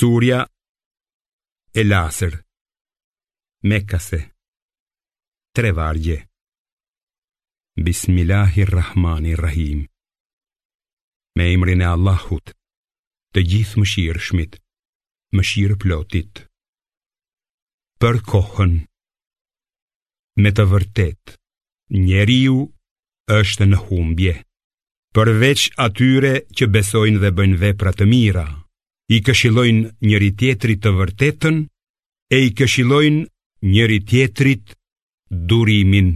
Surja e Lasër Mekase Tre vargje Bismillahirrahmanirrahim Me imrin e Allahut Të gjithë më shirë shmit Më shirë plotit Për kohën Me të vërtet Njeriu është në humbje Përveç atyre që besojnë dhe bëjnë vepra të mira Përveç atyre që besojnë dhe bëjnë vepra të mira i këshillojnë njëri tjetrit të vërtetën e i këshillojnë njëri tjetrit durimin